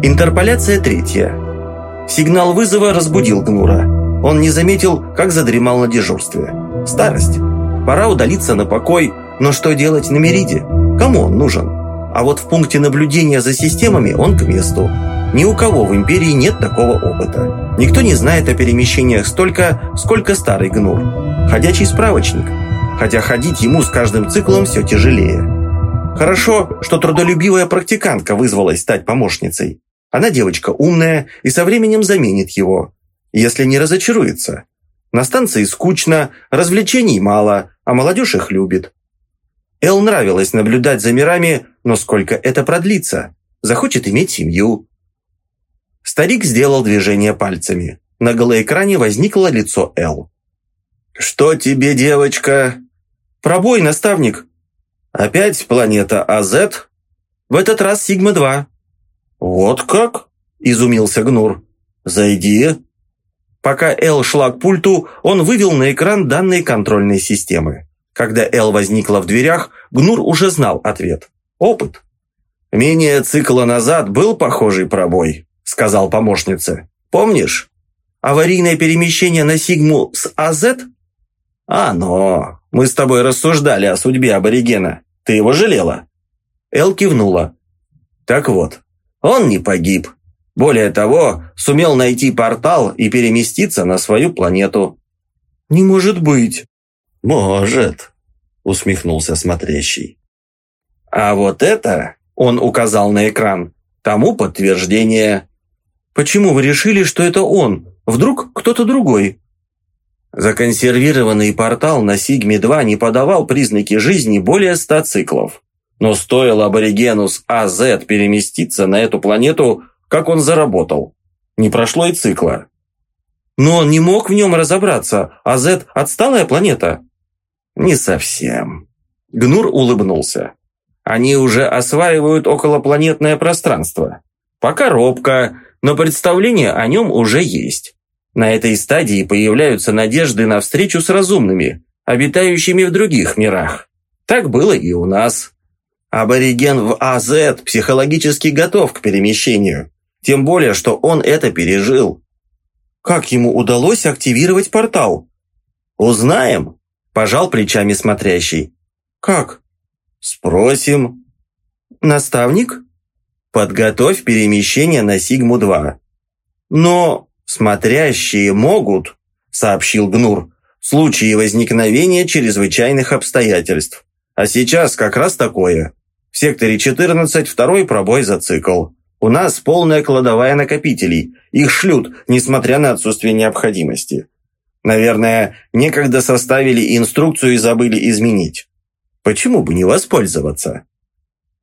Интерполяция третья. Сигнал вызова разбудил Гнура. Он не заметил, как задремал на дежурстве. Старость. Пора удалиться на покой, но что делать на Мериде? Кому он нужен? А вот в пункте наблюдения за системами он к месту. Ни у кого в Империи нет такого опыта. Никто не знает о перемещениях столько, сколько старый Гнур. Ходячий справочник. Хотя ходить ему с каждым циклом все тяжелее. Хорошо, что трудолюбивая практикантка вызвалась стать помощницей. Она девочка умная и со временем заменит его, если не разочаруется. На станции скучно, развлечений мало, а молодежь их любит. Эл нравилось наблюдать за мирами, но сколько это продлится? Захочет иметь семью. Старик сделал движение пальцами. На голоэкране возникло лицо Эл. «Что тебе, девочка?» «Пробой, наставник!» «Опять планета АЗ?» «В этот раз Сигма-2». «Вот как?» – изумился Гнур. «Зайди». Пока Эл шла к пульту, он вывел на экран данные контрольной системы. Когда Эл возникла в дверях, Гнур уже знал ответ. Опыт. «Менее цикла назад был похожий пробой», – сказал помощнице. «Помнишь? Аварийное перемещение на Сигму с АЗ?» «А, но мы с тобой рассуждали о судьбе аборигена. Ты его жалела?» Эл кивнула. «Так вот, он не погиб. Более того, сумел найти портал и переместиться на свою планету». «Не может быть». «Может», — усмехнулся смотрящий. «А вот это, — он указал на экран, — тому подтверждение». «Почему вы решили, что это он? Вдруг кто-то другой?» Законсервированный портал на Сигме-2 не подавал признаки жизни более ста циклов. Но стоило аборигену с АЗ переместиться на эту планету, как он заработал. Не прошло и цикла. Но он не мог в нем разобраться. АЗ – отсталая планета. Не совсем. Гнур улыбнулся. Они уже осваивают околопланетное пространство. Пока робко, но представление о нем уже есть. На этой стадии появляются надежды на встречу с разумными, обитающими в других мирах. Так было и у нас. Абориген в АЗ психологически готов к перемещению. Тем более, что он это пережил. Как ему удалось активировать портал? Узнаем, пожал плечами смотрящий. Как? Спросим. Наставник? Подготовь перемещение на Сигму-2. Но «Смотрящие могут», – сообщил Гнур, – «в случае возникновения чрезвычайных обстоятельств. А сейчас как раз такое. Секторе 14 второй пробой за цикл. У нас полная кладовая накопителей. Их шлют, несмотря на отсутствие необходимости. Наверное, некогда составили инструкцию и забыли изменить. Почему бы не воспользоваться?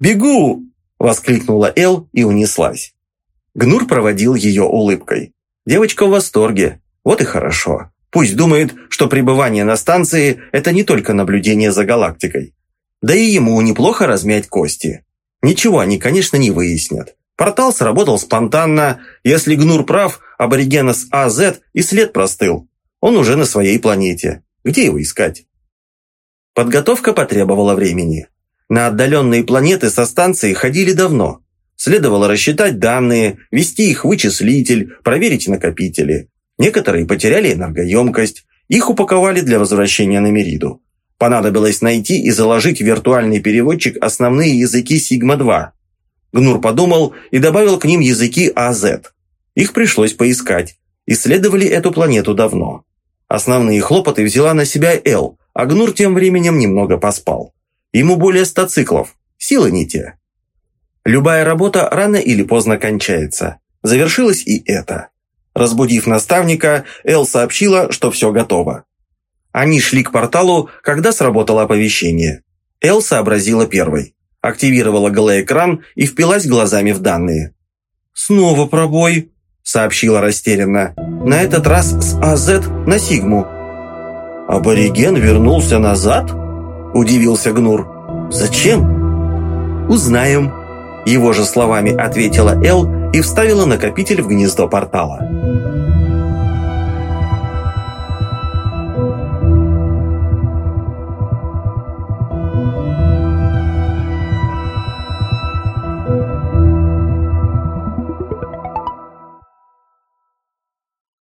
«Бегу!» – воскликнула Эл и унеслась. Гнур проводил ее улыбкой. Девочка в восторге. Вот и хорошо. Пусть думает, что пребывание на станции – это не только наблюдение за галактикой. Да и ему неплохо размять кости. Ничего они, конечно, не выяснят. Портал сработал спонтанно. Если Гнур прав, аборигена с АЗ и след простыл. Он уже на своей планете. Где его искать? Подготовка потребовала времени. На отдаленные планеты со станции ходили давно. Следовало рассчитать данные, ввести их в вычислитель, проверить накопители. Некоторые потеряли энергоемкость, их упаковали для возвращения на Мериду. Понадобилось найти и заложить в виртуальный переводчик основные языки Сигма-2. Гнур подумал и добавил к ним языки АЗ. Их пришлось поискать. Исследовали эту планету давно. Основные хлопоты взяла на себя Эл, а Гнур тем временем немного поспал. Ему более ста циклов. Силы не те. Любая работа рано или поздно кончается. Завершилось и это. Разбудив наставника, Эл сообщила, что все готово. Они шли к порталу, когда сработало оповещение. Эл сообразила первой. Активировала голоэкран и впилась глазами в данные. «Снова пробой», — сообщила растерянно. «На этот раз с АЗ на Сигму». «Абориген вернулся назад?» – удивился Гнур. «Зачем?» «Узнаем», его же словами ответила Эл и вставила накопитель в гнездо портала.